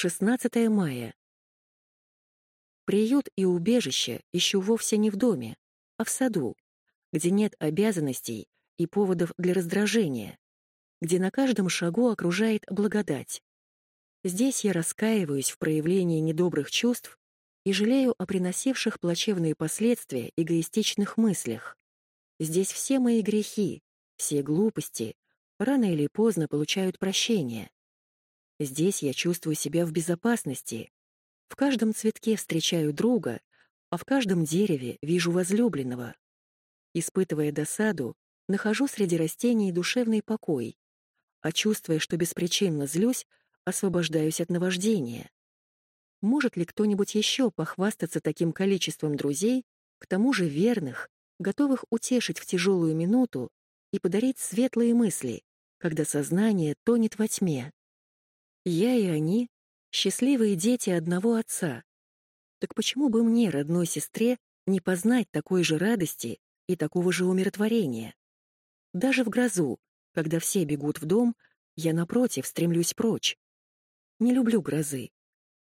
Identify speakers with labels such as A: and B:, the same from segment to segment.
A: 16 мая. Приют и убежище ищу вовсе не в доме, а в саду, где нет обязанностей и поводов для раздражения, где на каждом шагу окружает благодать. Здесь я раскаиваюсь в проявлении недобрых чувств и жалею о приносивших плачевные последствия эгоистичных мыслях. Здесь все мои грехи, все глупости рано или поздно получают прощение. Здесь я чувствую себя в безопасности. В каждом цветке встречаю друга, а в каждом дереве вижу возлюбленного. Испытывая досаду, нахожу среди растений душевный покой, а чувствуя, что беспричинно злюсь, освобождаюсь от наваждения. Может ли кто-нибудь еще похвастаться таким количеством друзей, к тому же верных, готовых утешить в тяжелую минуту и подарить светлые мысли, когда сознание тонет во тьме? Я и они — счастливые дети одного отца. Так почему бы мне, родной сестре, не познать такой же радости и такого же умиротворения? Даже в грозу, когда все бегут в дом, я, напротив, стремлюсь прочь. Не люблю грозы.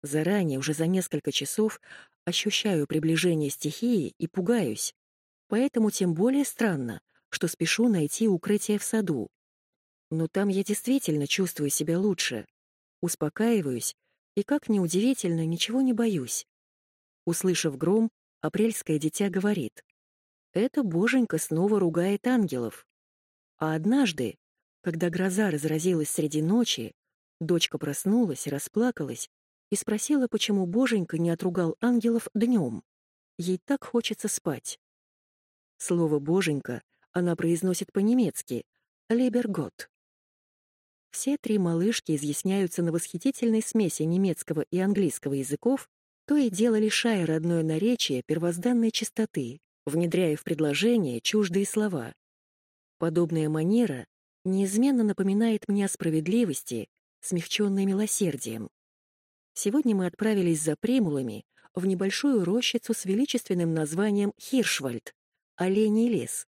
A: Заранее, уже за несколько часов, ощущаю приближение стихии и пугаюсь. Поэтому тем более странно, что спешу найти укрытие в саду. Но там я действительно чувствую себя лучше успокаиваюсь и, как ни удивительно, ничего не боюсь. Услышав гром, апрельское дитя говорит, «Это боженька снова ругает ангелов». А однажды, когда гроза разразилась среди ночи, дочка проснулась, расплакалась и спросила, почему боженька не отругал ангелов днем. Ей так хочется спать. Слово «боженька» она произносит по-немецки «лебергот». Все три малышки изъясняются на восхитительной смеси немецкого и английского языков, то и дело лишая родное наречие первозданной чистоты, внедряя в предложение чуждые слова. Подобная манера неизменно напоминает мне о справедливости, смягченной милосердием. Сегодня мы отправились за примулами в небольшую рощицу с величественным названием Хиршвальд — Оленей лес.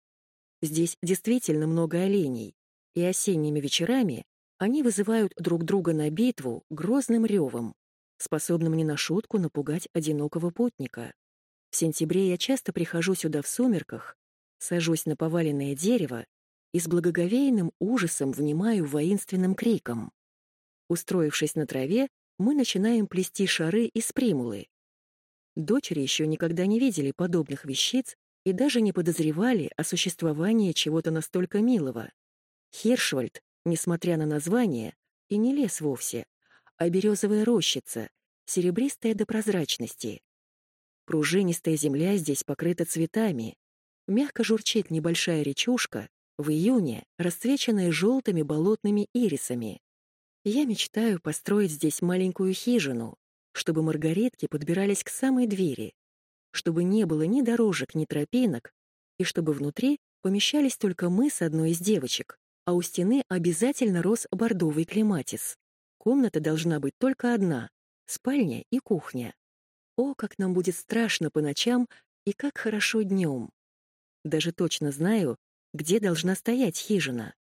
A: Здесь действительно много оленей, и осенними вечерами они вызывают друг друга на битву грозным ревом, способным не на шутку напугать одинокого путника. В сентябре я часто прихожу сюда в сумерках, сажусь на поваленное дерево и с благоговейным ужасом внимаю воинственным криком. Устроившись на траве, мы начинаем плести шары из примулы. Дочери еще никогда не видели подобных вещиц и даже не подозревали о существовании чего-то настолько милого. Хершвальд несмотря на название, и не лес вовсе, а березовая рощица, серебристая до прозрачности. Пружинистая земля здесь покрыта цветами. Мягко журчит небольшая речушка, в июне расцвеченная желтыми болотными ирисами. Я мечтаю построить здесь маленькую хижину, чтобы маргаритки подбирались к самой двери, чтобы не было ни дорожек, ни тропинок, и чтобы внутри помещались только мы с одной из девочек, а у стены обязательно рос бордовый клематис. Комната должна быть только одна — спальня и кухня. О, как нам будет страшно по ночам и как хорошо днем. Даже точно знаю, где должна стоять хижина.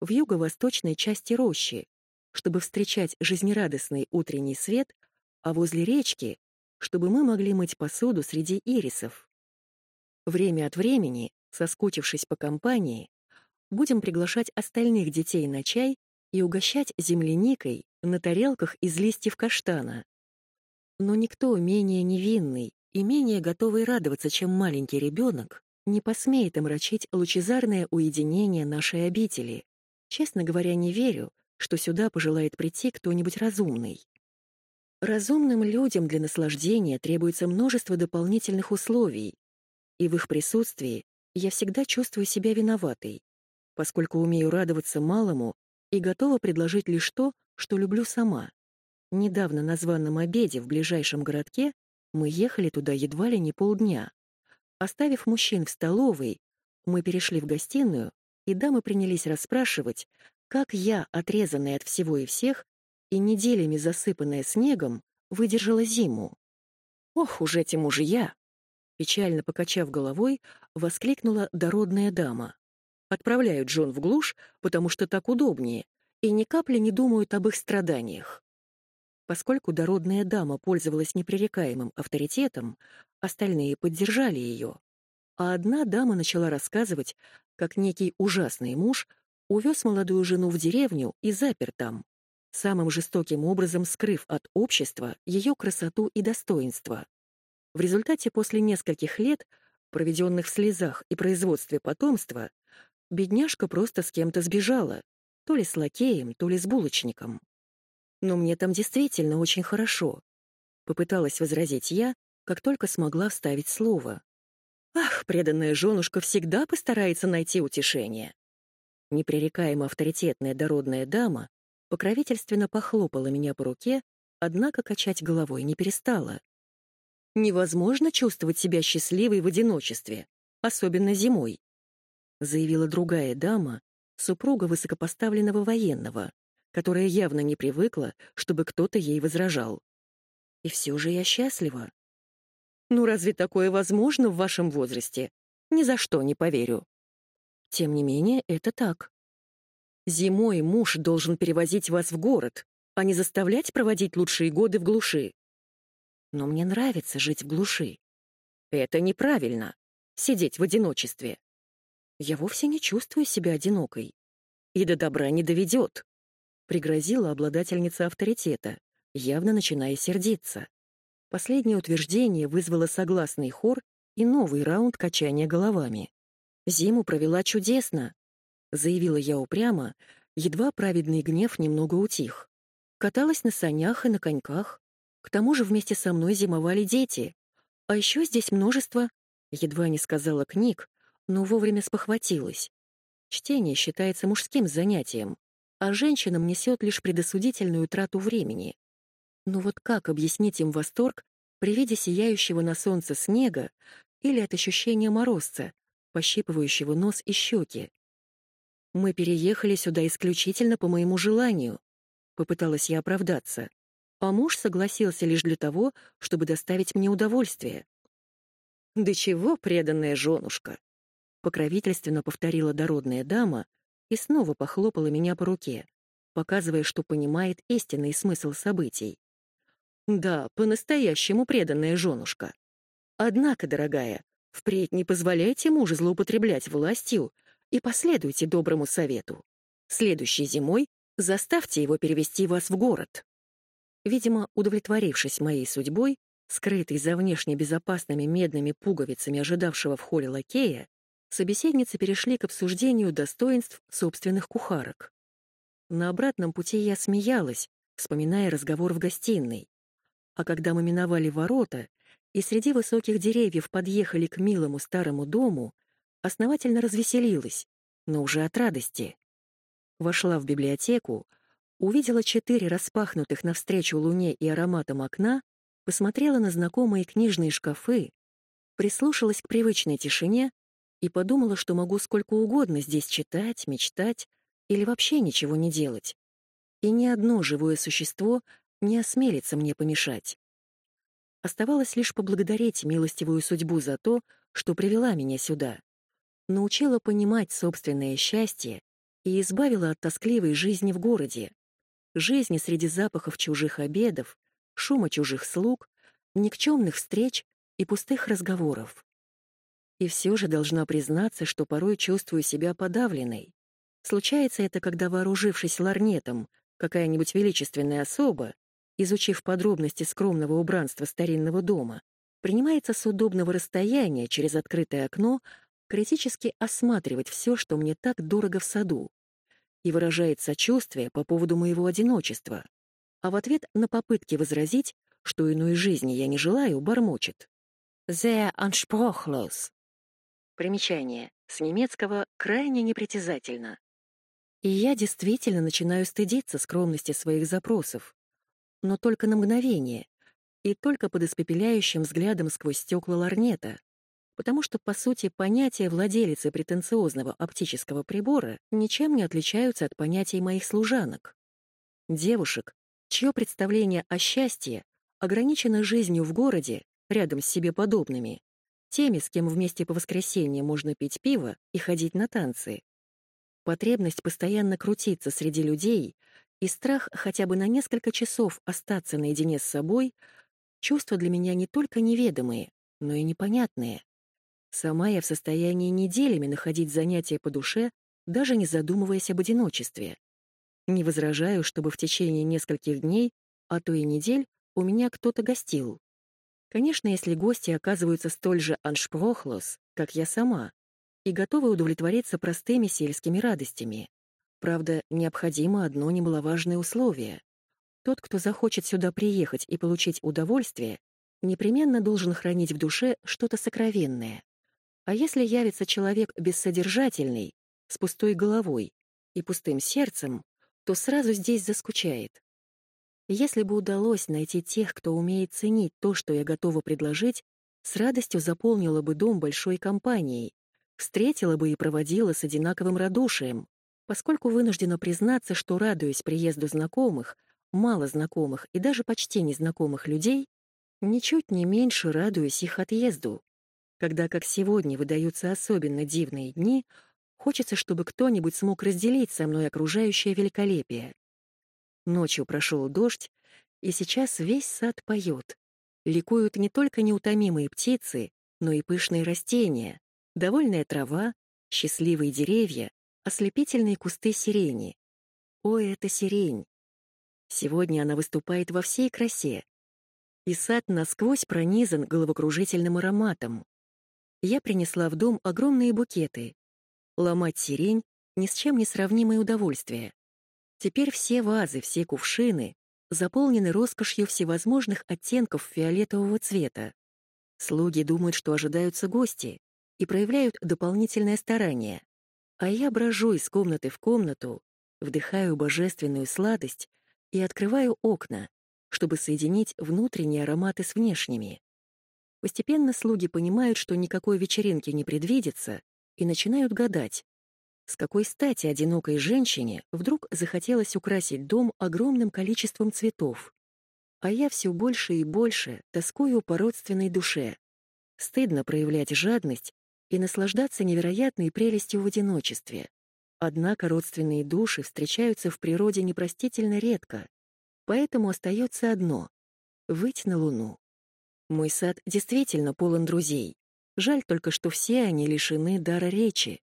A: В юго-восточной части рощи, чтобы встречать жизнерадостный утренний свет, а возле речки, чтобы мы могли мыть посуду среди ирисов. Время от времени, соскучившись по компании, будем приглашать остальных детей на чай и угощать земляникой на тарелках из листьев каштана. Но никто менее невинный и менее готовый радоваться, чем маленький ребенок, не посмеет омрачить лучезарное уединение нашей обители. Честно говоря, не верю, что сюда пожелает прийти кто-нибудь разумный. Разумным людям для наслаждения требуется множество дополнительных условий, и в их присутствии я всегда чувствую себя виноватой поскольку умею радоваться малому и готова предложить лишь то, что люблю сама. Недавно на званом обеде в ближайшем городке мы ехали туда едва ли не полдня. Оставив мужчин в столовой, мы перешли в гостиную, и дамы принялись расспрашивать, как я, отрезанная от всего и всех, и неделями засыпанная снегом, выдержала зиму. «Ох уж эти мужья!» Печально покачав головой, воскликнула дородная дама. Отправляют Джон в глушь, потому что так удобнее, и ни капли не думают об их страданиях. Поскольку дородная дама пользовалась непререкаемым авторитетом, остальные поддержали ее. А одна дама начала рассказывать, как некий ужасный муж увез молодую жену в деревню и запер там, самым жестоким образом скрыв от общества ее красоту и достоинство. В результате после нескольких лет, проведенных в слезах и производстве потомства, бедняжка просто с кем-то сбежала, то ли с лакеем, то ли с булочником. Но мне там действительно очень хорошо. Попыталась возразить я, как только смогла вставить слово. Ах, преданная женушка всегда постарается найти утешение. Непререкаемо авторитетная дородная дама покровительственно похлопала меня по руке, однако качать головой не перестала. «Невозможно чувствовать себя счастливой в одиночестве, особенно зимой», заявила другая дама, супруга высокопоставленного военного, которая явно не привыкла, чтобы кто-то ей возражал. И все же я счастлива. Ну разве такое возможно в вашем возрасте? Ни за что не поверю. Тем не менее, это так. Зимой муж должен перевозить вас в город, а не заставлять проводить лучшие годы в глуши. Но мне нравится жить в глуши. Это неправильно — сидеть в одиночестве. Я вовсе не чувствую себя одинокой. И до добра не доведет. Пригрозила обладательница авторитета, явно начиная сердиться. Последнее утверждение вызвало согласный хор и новый раунд качания головами. «Зиму провела чудесно», — заявила я упрямо, едва праведный гнев немного утих. Каталась на санях и на коньках. К тому же вместе со мной зимовали дети. А еще здесь множество, едва не сказала книг, но вовремя спохватилась. Чтение считается мужским занятием, а женщинам несет лишь предосудительную трату времени. Но вот как объяснить им восторг при виде сияющего на солнце снега или от ощущения морозца, пощипывающего нос и щеки? Мы переехали сюда исключительно по моему желанию, попыталась я оправдаться, а муж согласился лишь для того, чтобы доставить мне удовольствие. «Да чего, преданная женушка!» Покровительственно повторила дородная дама и снова похлопала меня по руке, показывая, что понимает истинный смысл событий. Да, по-настоящему преданная женушка. Однако, дорогая, впредь не позволяйте мужу злоупотреблять властью и последуйте доброму совету. Следующей зимой заставьте его перевести вас в город. Видимо, удовлетворившись моей судьбой, скрытой за внешне безопасными медными пуговицами ожидавшего в холле лакея, собеседницы перешли к обсуждению достоинств собственных кухарок. На обратном пути я смеялась, вспоминая разговор в гостиной. А когда мы миновали ворота и среди высоких деревьев подъехали к милому старому дому, основательно развеселилась, но уже от радости. Вошла в библиотеку, увидела четыре распахнутых навстречу луне и ароматам окна, посмотрела на знакомые книжные шкафы, прислушалась к привычной тишине и подумала, что могу сколько угодно здесь читать, мечтать или вообще ничего не делать. И ни одно живое существо не осмелится мне помешать. Оставалось лишь поблагодарить милостивую судьбу за то, что привела меня сюда. Научила понимать собственное счастье и избавила от тоскливой жизни в городе. Жизни среди запахов чужих обедов, шума чужих слуг, никчемных встреч и пустых разговоров. И все же должна признаться, что порой чувствую себя подавленной. Случается это, когда, вооружившись ларнетом, какая-нибудь величественная особа, изучив подробности скромного убранства старинного дома, принимается с удобного расстояния через открытое окно критически осматривать все, что мне так дорого в саду, и выражает сочувствие по поводу моего одиночества, а в ответ на попытки возразить, что иной жизни я не желаю, бормочет. «Sehr anspruchlos», Примечание. С немецкого «крайне непритязательно». И я действительно начинаю стыдиться скромности своих запросов. Но только на мгновение. И только под испепеляющим взглядом сквозь стекла ларнета. Потому что, по сути, понятия владелицы претенциозного оптического прибора ничем не отличаются от понятий моих служанок. Девушек, чье представление о счастье ограничено жизнью в городе, рядом с себе подобными, теми, с кем вместе по воскресеньям можно пить пиво и ходить на танцы. Потребность постоянно крутиться среди людей И страх хотя бы на несколько часов остаться наедине с собой — чувства для меня не только неведомые, но и непонятные. Сама я в состоянии неделями находить занятия по душе, даже не задумываясь об одиночестве. Не возражаю, чтобы в течение нескольких дней, а то и недель, у меня кто-то гостил. Конечно, если гости оказываются столь же аншпрохлос, как я сама, и готовы удовлетвориться простыми сельскими радостями. Правда, необходимо одно немаловажное условие. Тот, кто захочет сюда приехать и получить удовольствие, непременно должен хранить в душе что-то сокровенное. А если явится человек бессодержательный, с пустой головой и пустым сердцем, то сразу здесь заскучает. Если бы удалось найти тех, кто умеет ценить то, что я готова предложить, с радостью заполнила бы дом большой компанией, встретила бы и проводила с одинаковым радушием, поскольку вынуждена признаться, что радуюсь приезду знакомых, мало знакомых и даже почти незнакомых людей, ничуть не меньше радуюсь их отъезду. Когда, как сегодня, выдаются особенно дивные дни, хочется, чтобы кто-нибудь смог разделить со мной окружающее великолепие. Ночью прошел дождь, и сейчас весь сад поет. Ликуют не только неутомимые птицы, но и пышные растения, довольная трава, счастливые деревья, ослепительные кусты сирени. Ой, это сирень! Сегодня она выступает во всей красе. И сад насквозь пронизан головокружительным ароматом. Я принесла в дом огромные букеты. Ломать сирень — ни с чем не сравнимое удовольствие. Теперь все вазы, все кувшины заполнены роскошью всевозможных оттенков фиолетового цвета. Слуги думают, что ожидаются гости, и проявляют дополнительное старание. А я брожу из комнаты в комнату, вдыхаю божественную сладость и открываю окна, чтобы соединить внутренние ароматы с внешними. Постепенно слуги понимают, что никакой вечеринки не предвидится, и начинают гадать, с какой стати одинокой женщине вдруг захотелось украсить дом огромным количеством цветов. А я все больше и больше тоскую по родственной душе. Стыдно проявлять жадность и наслаждаться невероятной прелестью в одиночестве. Однако родственные души встречаются в природе непростительно редко, поэтому остается одно — выйти на Луну. Мой сад действительно полон друзей. Жаль только, что все они лишены дара речи.